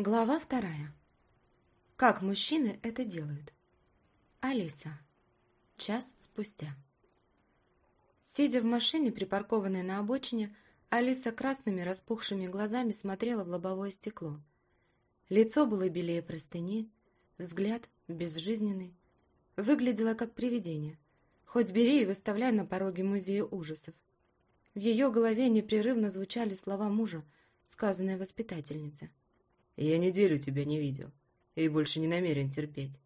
Глава вторая. Как мужчины это делают? Алиса. Час спустя. Сидя в машине, припаркованной на обочине, Алиса красными распухшими глазами смотрела в лобовое стекло. Лицо было белее простыни, взгляд безжизненный. Выглядела как привидение. Хоть бери и выставляй на пороге музея ужасов. В ее голове непрерывно звучали слова мужа, сказанные воспитательнице. Я неделю тебя не видел и больше не намерен терпеть.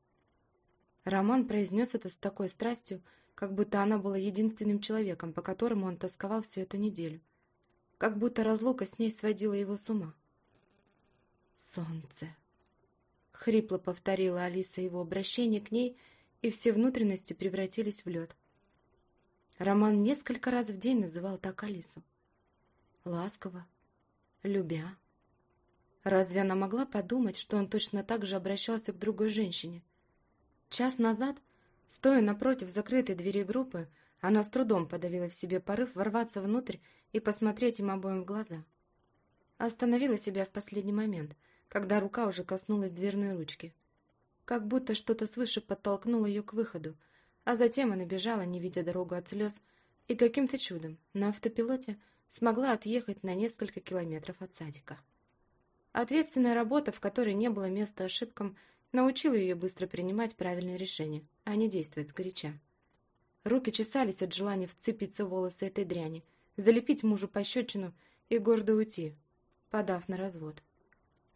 Роман произнес это с такой страстью, как будто она была единственным человеком, по которому он тосковал всю эту неделю. Как будто разлука с ней сводила его с ума. «Солнце!» — хрипло повторила Алиса его обращение к ней, и все внутренности превратились в лед. Роман несколько раз в день называл так Алису. Ласково, любя, Разве она могла подумать, что он точно так же обращался к другой женщине? Час назад, стоя напротив закрытой двери группы, она с трудом подавила в себе порыв ворваться внутрь и посмотреть им обоим в глаза. Остановила себя в последний момент, когда рука уже коснулась дверной ручки. Как будто что-то свыше подтолкнуло ее к выходу, а затем она бежала, не видя дорогу от слез, и каким-то чудом на автопилоте смогла отъехать на несколько километров от садика. Ответственная работа, в которой не было места ошибкам, научила ее быстро принимать правильные решения, а не действовать сгоряча. Руки чесались от желания вцепиться в волосы этой дряни, залепить мужу пощечину и гордо уйти, подав на развод.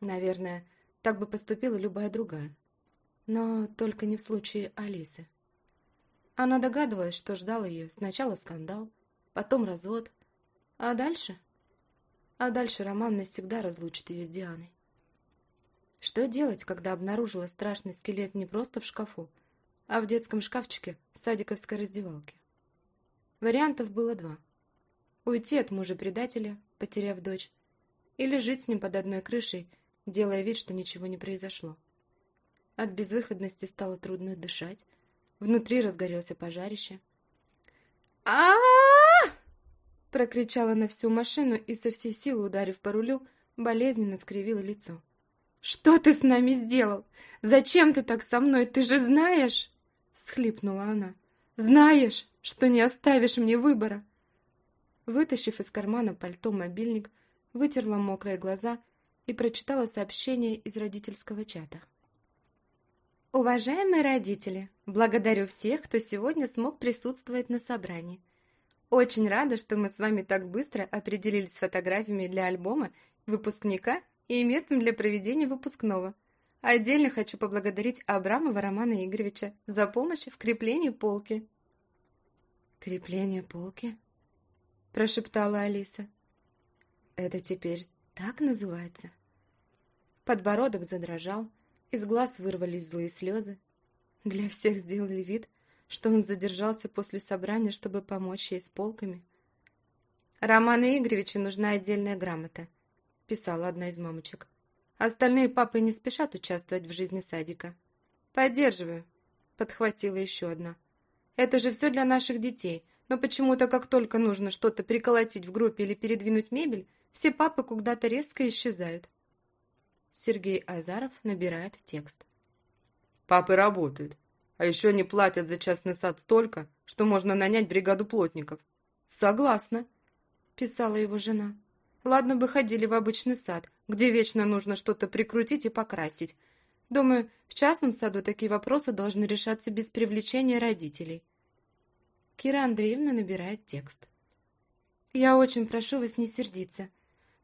Наверное, так бы поступила любая другая. Но только не в случае Алисы. Она догадывалась, что ждал ее сначала скандал, потом развод, а дальше а дальше Роман навсегда разлучит ее с Дианой. Что делать, когда обнаружила страшный скелет не просто в шкафу, а в детском шкафчике садиковской раздевалки? Вариантов было два. Уйти от мужа-предателя, потеряв дочь, или жить с ним под одной крышей, делая вид, что ничего не произошло. От безвыходности стало трудно дышать, внутри разгорелся пожарище. а, Прокричала на всю машину и со всей силы, ударив по рулю, болезненно скривила лицо. «Что ты с нами сделал? Зачем ты так со мной? Ты же знаешь!» Всхлипнула она. «Знаешь, что не оставишь мне выбора!» Вытащив из кармана пальто мобильник, вытерла мокрые глаза и прочитала сообщение из родительского чата. «Уважаемые родители, благодарю всех, кто сегодня смог присутствовать на собрании. Очень рада, что мы с вами так быстро определились с фотографиями для альбома выпускника и местом для проведения выпускного. Отдельно хочу поблагодарить Абрамова Романа Игоревича за помощь в креплении полки. «Крепление полки?» – прошептала Алиса. «Это теперь так называется?» Подбородок задрожал, из глаз вырвались злые слезы. Для всех сделали вид, что он задержался после собрания, чтобы помочь ей с полками. «Роману Игоревичу нужна отдельная грамота», — писала одна из мамочек. «Остальные папы не спешат участвовать в жизни садика». «Поддерживаю», — подхватила еще одна. «Это же все для наших детей, но почему-то, как только нужно что-то приколотить в группе или передвинуть мебель, все папы куда-то резко исчезают». Сергей Азаров набирает текст. «Папы работают. А еще они платят за частный сад столько, что можно нанять бригаду плотников. Согласна, писала его жена. Ладно бы ходили в обычный сад, где вечно нужно что-то прикрутить и покрасить. Думаю, в частном саду такие вопросы должны решаться без привлечения родителей. Кира Андреевна набирает текст. Я очень прошу вас не сердиться.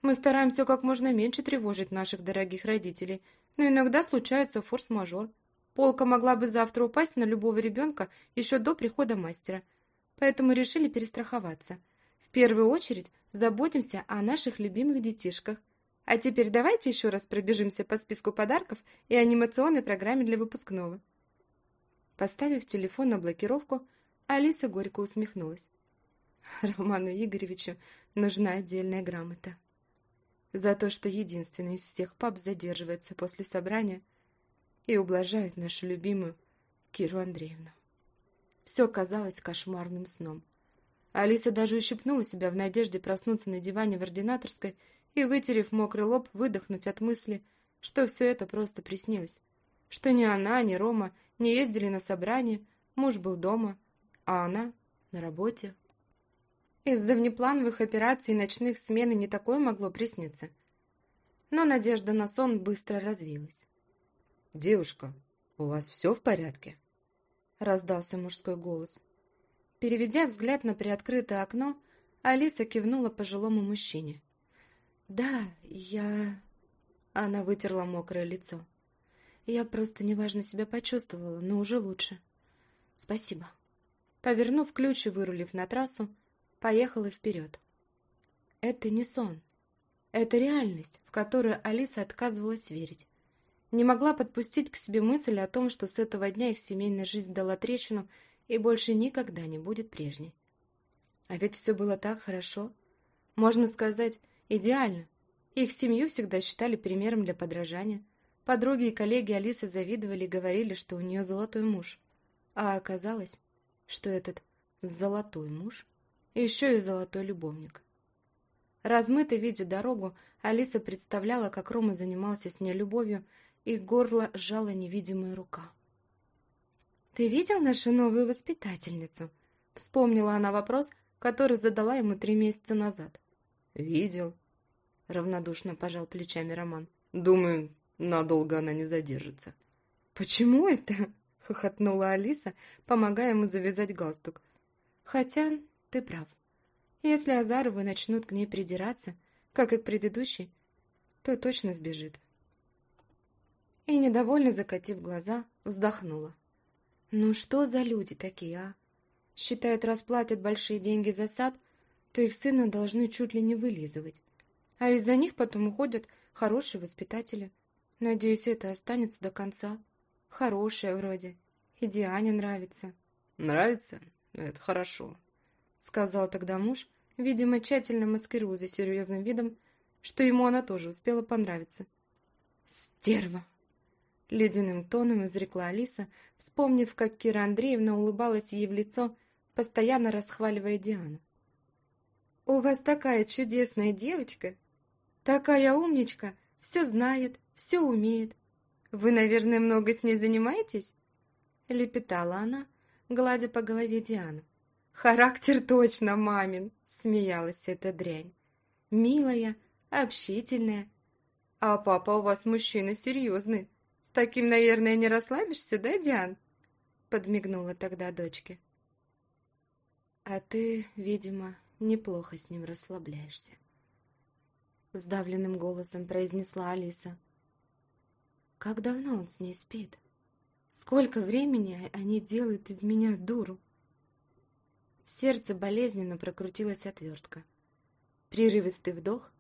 Мы стараемся как можно меньше тревожить наших дорогих родителей, но иногда случается форс-мажор. Полка могла бы завтра упасть на любого ребенка еще до прихода мастера. Поэтому решили перестраховаться. В первую очередь заботимся о наших любимых детишках. А теперь давайте еще раз пробежимся по списку подарков и анимационной программе для выпускного. Поставив телефон на блокировку, Алиса горько усмехнулась. Роману Игоревичу нужна отдельная грамота. За то, что единственный из всех пап задерживается после собрания – и ублажает нашу любимую Киру Андреевну. Все казалось кошмарным сном. Алиса даже ущипнула себя в надежде проснуться на диване в ординаторской и, вытерев мокрый лоб, выдохнуть от мысли, что все это просто приснилось, что ни она, ни Рома не ездили на собрание, муж был дома, а она на работе. Из-за внеплановых операций и ночных смен и не такое могло присниться. Но надежда на сон быстро развилась. «Девушка, у вас все в порядке?» Раздался мужской голос. Переведя взгляд на приоткрытое окно, Алиса кивнула пожилому мужчине. «Да, я...» Она вытерла мокрое лицо. «Я просто неважно себя почувствовала, но уже лучше. Спасибо». Повернув ключ и вырулив на трассу, поехала вперед. Это не сон. Это реальность, в которую Алиса отказывалась верить. Не могла подпустить к себе мысль о том, что с этого дня их семейная жизнь дала трещину и больше никогда не будет прежней. А ведь все было так хорошо. Можно сказать, идеально. Их семью всегда считали примером для подражания. Подруги и коллеги Алисы завидовали и говорили, что у нее золотой муж. А оказалось, что этот золотой муж еще и золотой любовник. Размыто видя дорогу, Алиса представляла, как Рома занимался с ней любовью, и горло сжала невидимая рука. «Ты видел нашу новую воспитательницу?» Вспомнила она вопрос, который задала ему три месяца назад. «Видел», — равнодушно пожал плечами Роман. «Думаю, надолго она не задержится». «Почему это?» — хохотнула Алиса, помогая ему завязать галстук. «Хотя ты прав. Если Азаровы начнут к ней придираться, как и к предыдущей, то точно сбежит». И, недовольно закатив глаза, вздохнула. «Ну что за люди такие, а? Считают, расплатят большие деньги за сад, то их сына должны чуть ли не вылизывать. А из-за них потом уходят хорошие воспитатели. Надеюсь, это останется до конца. Хорошая вроде. И Диане нравится. Нравится? Это хорошо. Сказал тогда муж, видимо, тщательно маскируя за серьезным видом, что ему она тоже успела понравиться. «Стерва!» Ледяным тоном изрекла Алиса, вспомнив, как Кира Андреевна улыбалась ей в лицо, постоянно расхваливая Диану. «У вас такая чудесная девочка, такая умничка, все знает, все умеет. Вы, наверное, много с ней занимаетесь?» Лепетала она, гладя по голове Диану. «Характер точно мамин!» — смеялась эта дрянь. «Милая, общительная. А папа у вас мужчина серьезный. Таким, наверное, не расслабишься, да, Диан?» Подмигнула тогда дочке. А ты, видимо, неплохо с ним расслабляешься. Сдавленным голосом произнесла Алиса. Как давно он с ней спит? Сколько времени они делают из меня дуру? В сердце болезненно прокрутилась отвертка. Прерывистый вдох,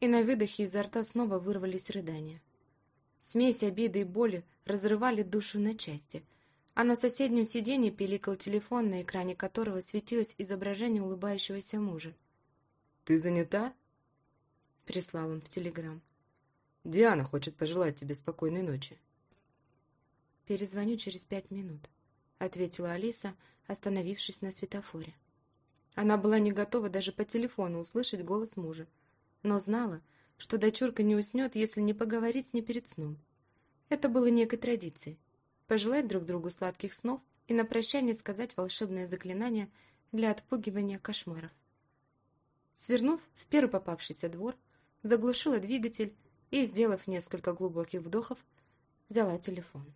и на выдохе изо рта снова вырвались рыдания. Смесь обиды и боли разрывали душу на части — а на соседнем сиденье пиликал телефон, на экране которого светилось изображение улыбающегося мужа. «Ты занята?» — прислал он в телеграм. «Диана хочет пожелать тебе спокойной ночи». «Перезвоню через пять минут», — ответила Алиса, остановившись на светофоре. Она была не готова даже по телефону услышать голос мужа, но знала, что дочурка не уснет, если не поговорить с ней перед сном. Это было некой традицией пожелать друг другу сладких снов и на прощание сказать волшебное заклинание для отпугивания кошмаров. Свернув в первый попавшийся двор, заглушила двигатель и, сделав несколько глубоких вдохов, взяла телефон.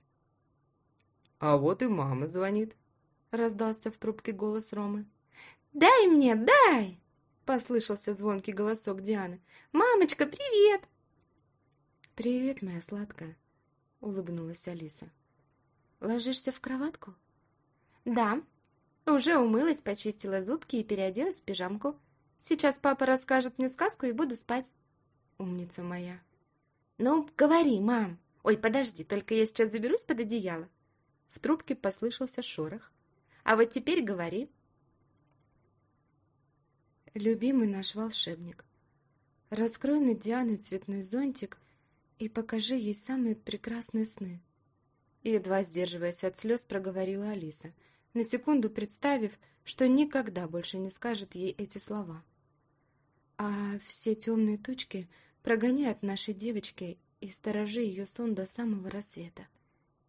«А вот и мама звонит», — раздался в трубке голос Ромы. «Дай мне, дай!» — послышался звонкий голосок Дианы. «Мамочка, привет!» «Привет, моя сладкая!» — улыбнулась Алиса. Ложишься в кроватку? Да. Уже умылась, почистила зубки и переоделась в пижамку. Сейчас папа расскажет мне сказку и буду спать. Умница моя. Ну, говори, мам. Ой, подожди, только я сейчас заберусь под одеяло. В трубке послышался шорох. А вот теперь говори. Любимый наш волшебник, раскрой на Дианы цветной зонтик и покажи ей самые прекрасные сны едва сдерживаясь от слез, проговорила Алиса, на секунду представив, что никогда больше не скажет ей эти слова. А все темные тучки прогоняют нашей девочке и сторожи ее сон до самого рассвета.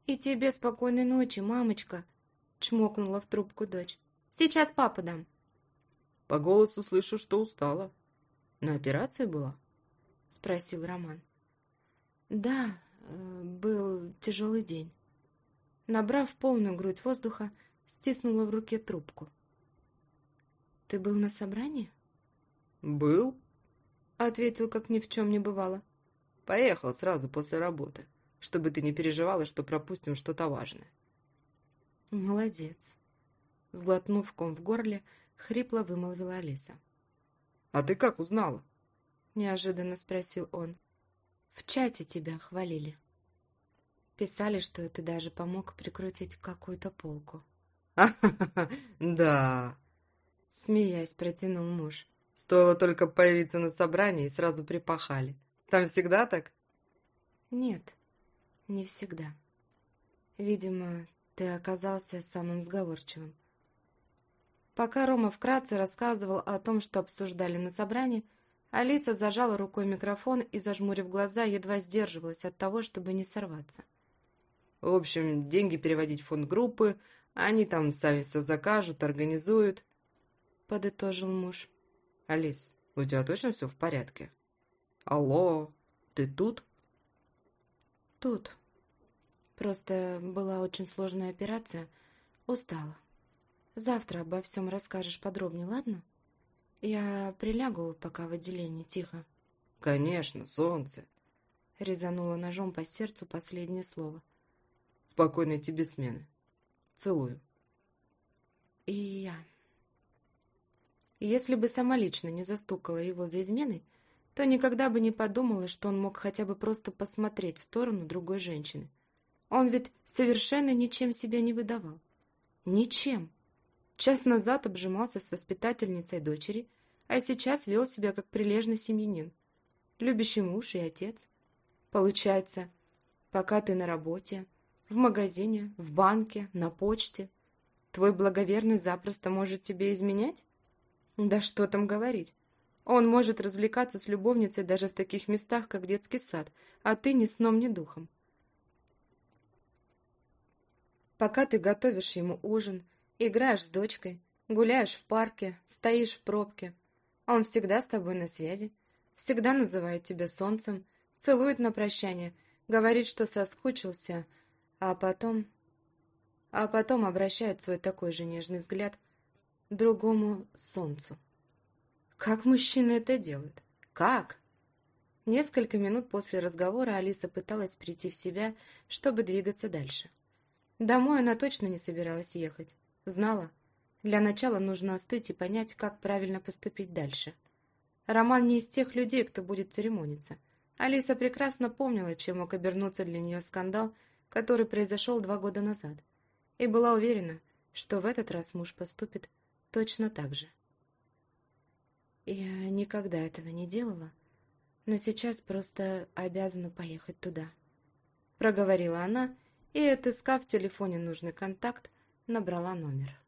«И тебе спокойной ночи, мамочка!» — чмокнула в трубку дочь. «Сейчас папа дам». «По голосу слышу, что устала. На операции была?» — спросил Роман. «Да, э, был тяжелый день». Набрав полную грудь воздуха, стиснула в руке трубку. «Ты был на собрании?» «Был», — ответил, как ни в чем не бывало. «Поехал сразу после работы, чтобы ты не переживала, что пропустим что-то важное». «Молодец», — сглотнув ком в горле, хрипло вымолвила Алиса. «А ты как узнала?» — неожиданно спросил он. «В чате тебя хвалили». Писали, что ты даже помог прикрутить какую-то полку. да!» Смеясь, протянул муж. «Стоило только появиться на собрании, и сразу припахали. Там всегда так?» «Нет, не всегда. Видимо, ты оказался самым сговорчивым. Пока Рома вкратце рассказывал о том, что обсуждали на собрании, Алиса зажала рукой микрофон и, зажмурив глаза, едва сдерживалась от того, чтобы не сорваться. В общем, деньги переводить в фонд группы, они там сами все закажут, организуют. Подытожил муж. Алис, у тебя точно все в порядке? Алло, ты тут? Тут. Просто была очень сложная операция. Устала. Завтра обо всем расскажешь подробнее, ладно? Я прилягу пока в отделении, тихо. Конечно, солнце. Резанула ножом по сердцу последнее слово. Спокойной тебе смены. Целую. И я. Если бы сама лично не застукала его за изменой, то никогда бы не подумала, что он мог хотя бы просто посмотреть в сторону другой женщины. Он ведь совершенно ничем себя не выдавал. Ничем. Час назад обжимался с воспитательницей дочери, а сейчас вел себя как прилежный семьянин. Любящий муж и отец. Получается, пока ты на работе, в магазине, в банке, на почте. Твой благоверный запросто может тебе изменять? Да что там говорить. Он может развлекаться с любовницей даже в таких местах, как детский сад, а ты ни сном, ни духом. Пока ты готовишь ему ужин, играешь с дочкой, гуляешь в парке, стоишь в пробке, он всегда с тобой на связи, всегда называет тебя солнцем, целует на прощание, говорит, что соскучился, а потом... А потом обращает свой такой же нежный взгляд другому солнцу. Как мужчины это делают? Как? Несколько минут после разговора Алиса пыталась прийти в себя, чтобы двигаться дальше. Домой она точно не собиралась ехать. Знала. Для начала нужно остыть и понять, как правильно поступить дальше. Роман не из тех людей, кто будет церемониться. Алиса прекрасно помнила, чем мог обернуться для нее скандал, который произошел два года назад, и была уверена, что в этот раз муж поступит точно так же. Я никогда этого не делала, но сейчас просто обязана поехать туда. Проговорила она и, отыскав в телефоне нужный контакт, набрала номер.